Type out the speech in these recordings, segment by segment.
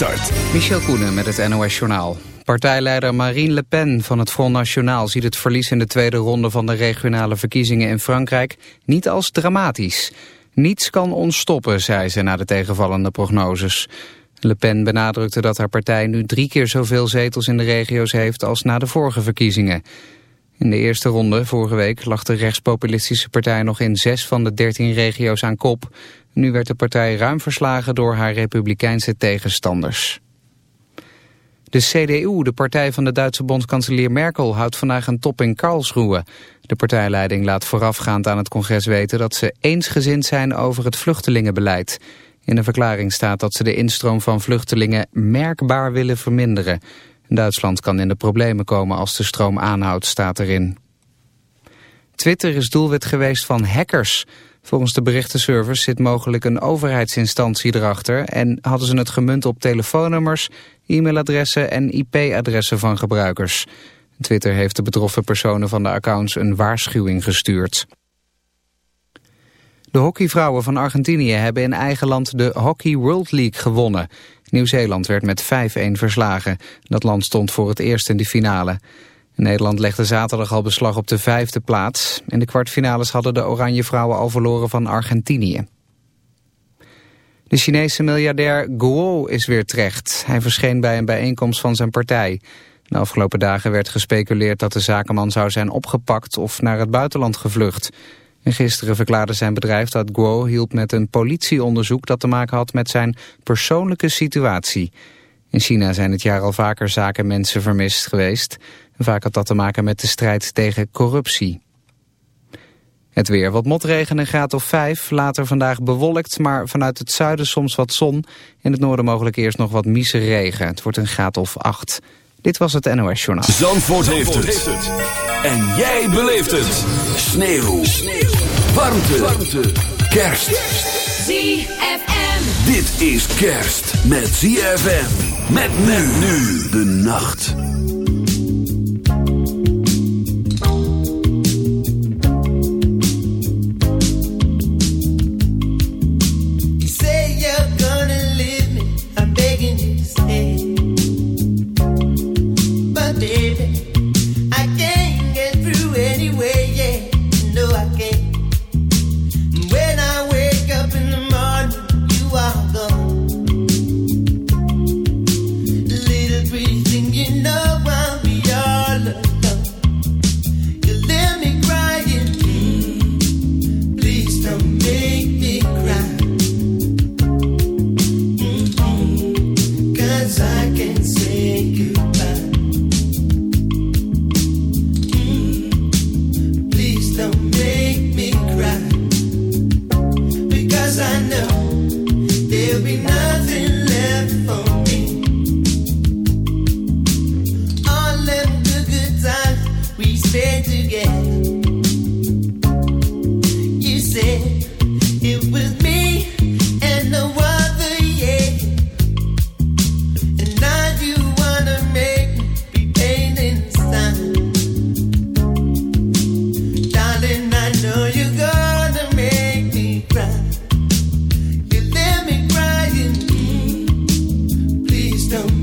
start. Michel Koenen met het NOS-journaal. Partijleider Marine Le Pen van het Front National ziet het verlies in de tweede ronde van de regionale verkiezingen in Frankrijk niet als dramatisch. Niets kan ons stoppen, zei ze na de tegenvallende prognoses. Le Pen benadrukte dat haar partij nu drie keer zoveel zetels in de regio's heeft als na de vorige verkiezingen. In de eerste ronde vorige week lag de rechtspopulistische partij nog in zes van de dertien regio's aan kop. Nu werd de partij ruim verslagen door haar republikeinse tegenstanders. De CDU, de partij van de Duitse bondskanselier Merkel, houdt vandaag een top in Karlsruhe. De partijleiding laat voorafgaand aan het congres weten dat ze eensgezind zijn over het vluchtelingenbeleid. In de verklaring staat dat ze de instroom van vluchtelingen merkbaar willen verminderen. Duitsland kan in de problemen komen als de stroom aanhoudt, staat erin. Twitter is doelwit geweest van hackers. Volgens de berichtenservice zit mogelijk een overheidsinstantie erachter... en hadden ze het gemunt op telefoonnummers, e-mailadressen en IP-adressen van gebruikers. Twitter heeft de betroffen personen van de accounts een waarschuwing gestuurd. De hockeyvrouwen van Argentinië hebben in eigen land de Hockey World League gewonnen. Nieuw-Zeeland werd met 5-1 verslagen. Dat land stond voor het eerst in de finale. Nederland legde zaterdag al beslag op de vijfde plaats. In de kwartfinales hadden de Oranje Vrouwen al verloren van Argentinië. De Chinese miljardair Guo is weer terecht. Hij verscheen bij een bijeenkomst van zijn partij. De afgelopen dagen werd gespeculeerd dat de zakenman zou zijn opgepakt of naar het buitenland gevlucht. En gisteren verklaarde zijn bedrijf dat Guo hielp met een politieonderzoek dat te maken had met zijn persoonlijke situatie. In China zijn het jaar al vaker zaken mensen vermist geweest. Vaak had dat te maken met de strijd tegen corruptie. Het weer, wat motregen een graad of 5. Later vandaag bewolkt, maar vanuit het zuiden soms wat zon. In het noorden mogelijk eerst nog wat miese regen. Het wordt een graad of 8. Dit was het NOS Journaal. Zandvoort, heeft, het. En jij beleeft het. Sneeuw. Sneeuw. Warmte. Warmte. Kerst. ZFM. Dit is kerst met ZFM. Met men nu de nacht. system.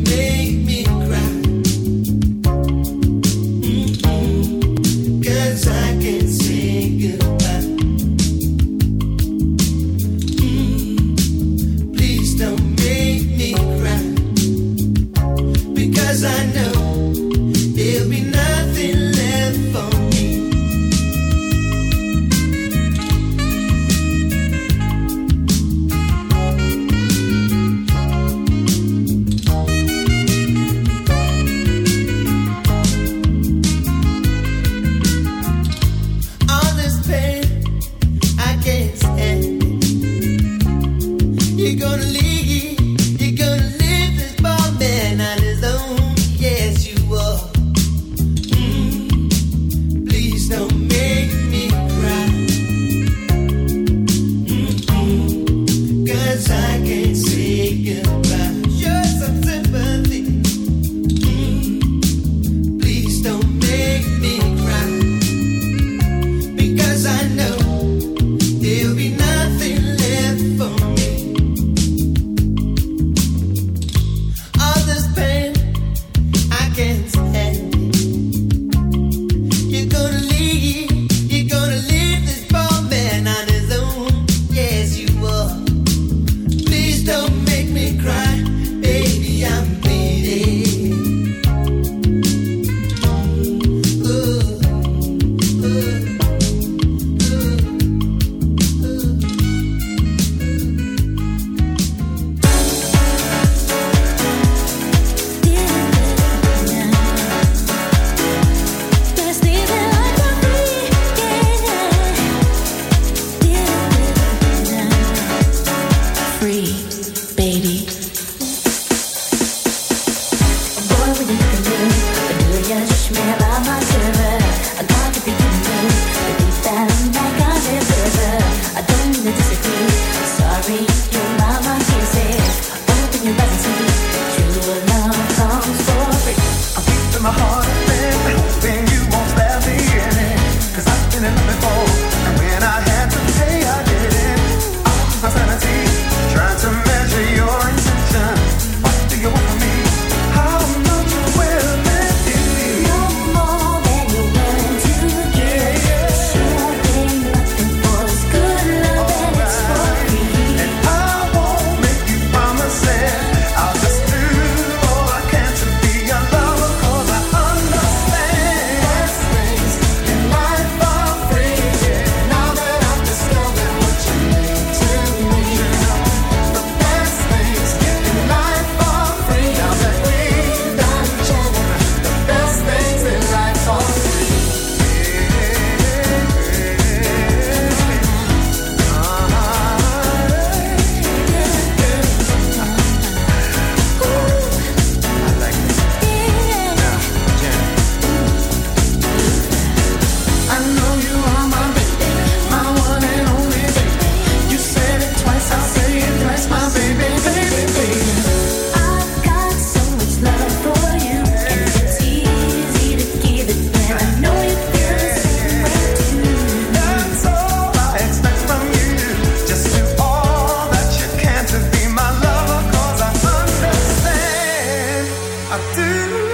Do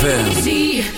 Easy!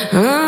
Uh.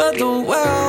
but the world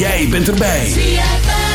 jij bent erbij.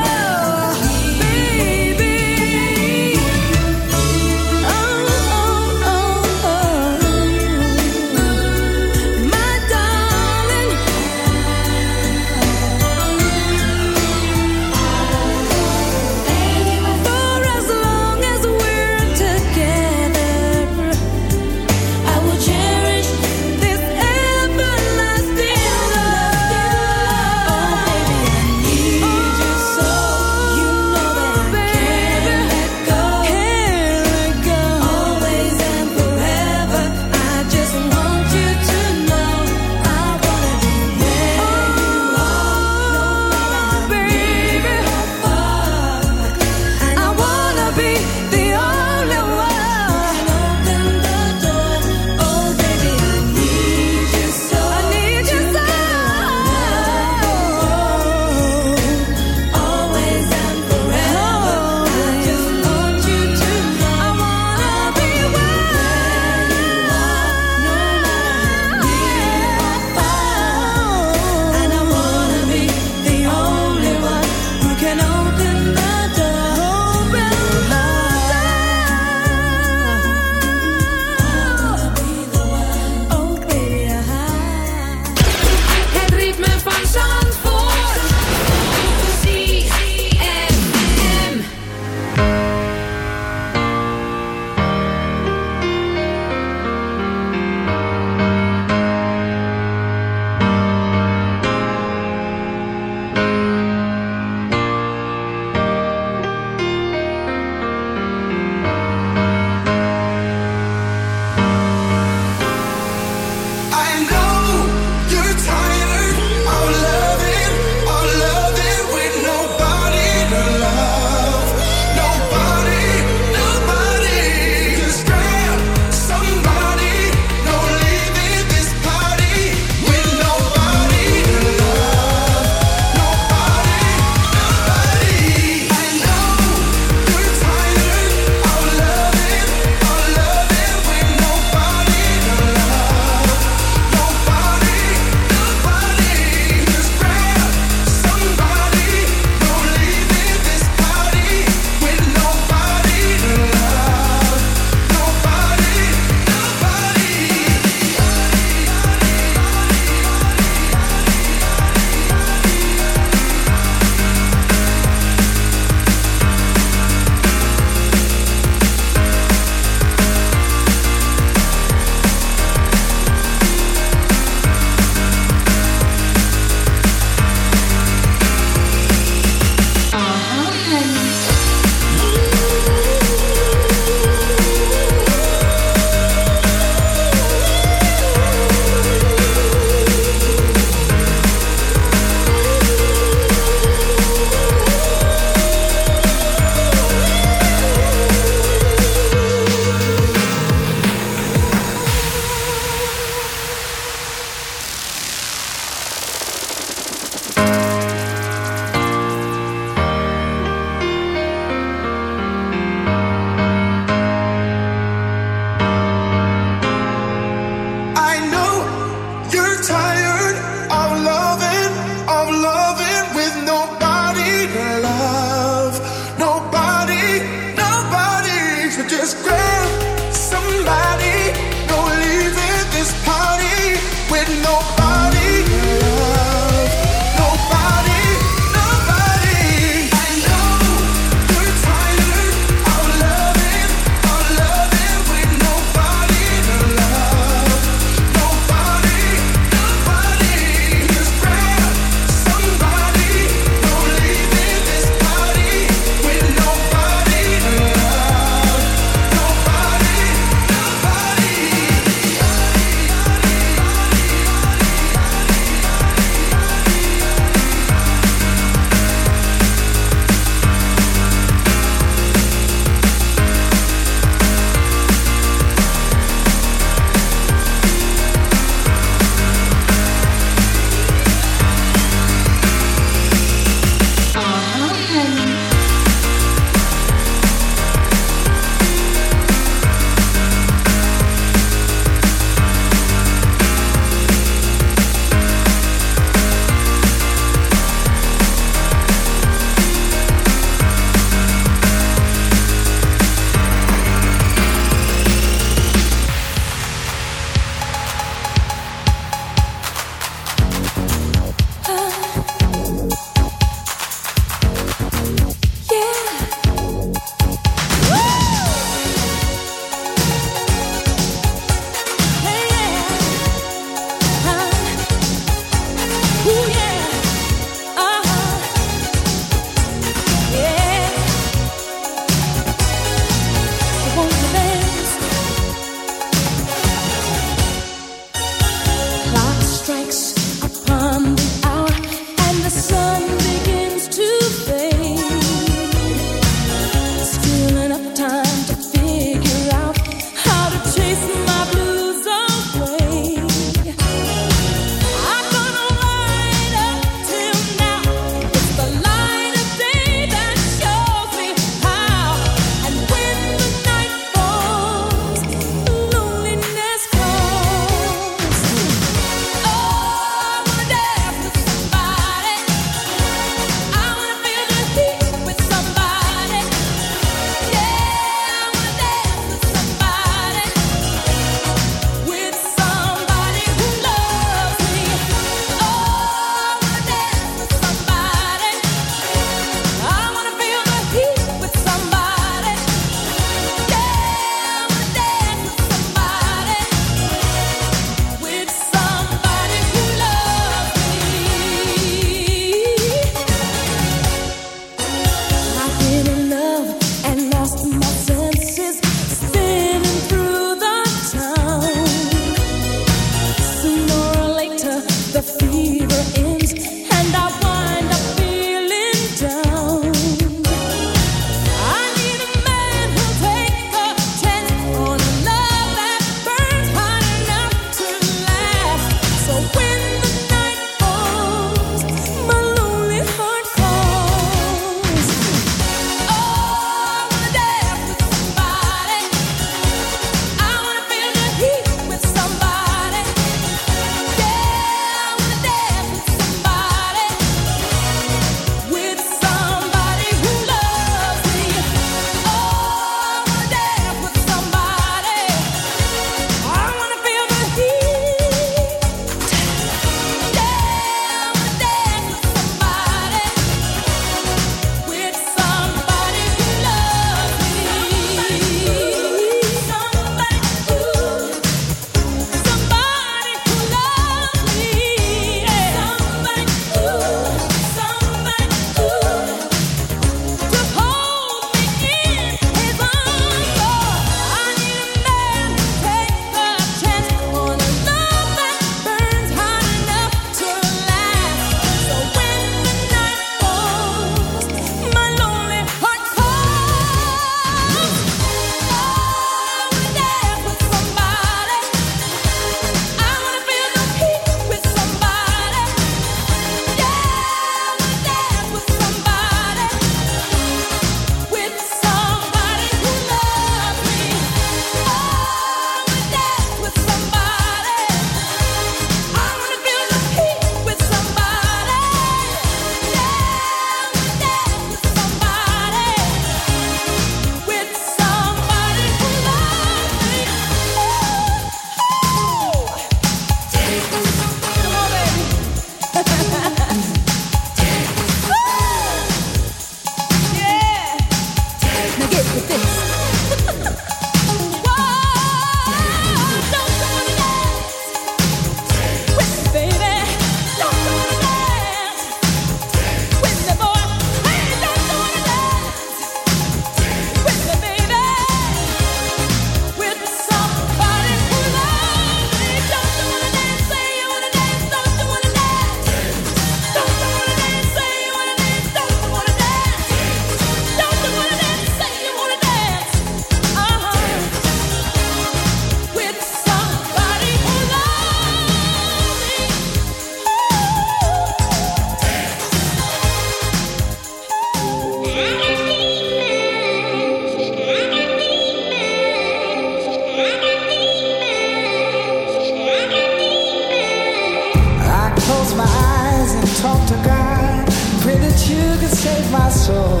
eyes and talk to God. Pray that you can save my soul.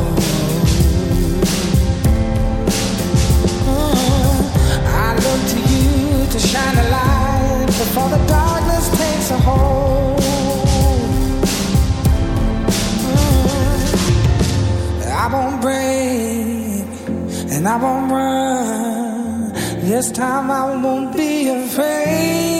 Mm-hmm. I look to you to shine a light before the darkness takes a hold. Mm-hmm. I won't break and I won't run. This time I won't be afraid.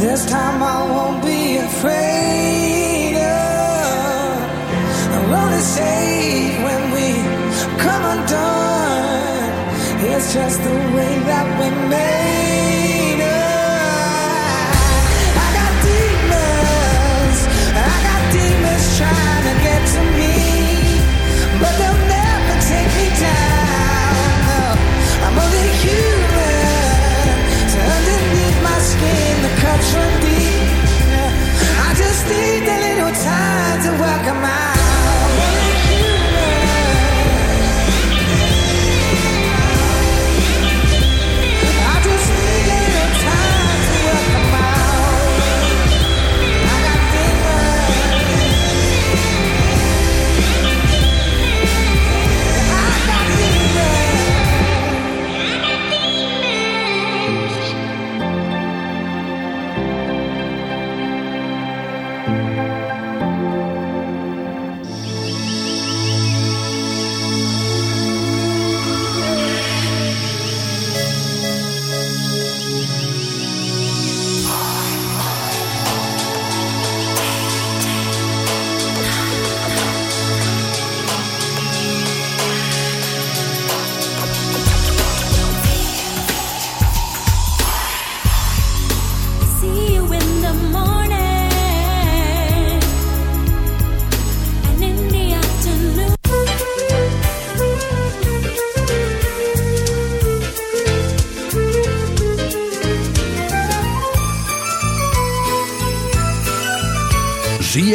This time I won't be afraid. I'm only safe when we come undone. It's just the way that. 彻底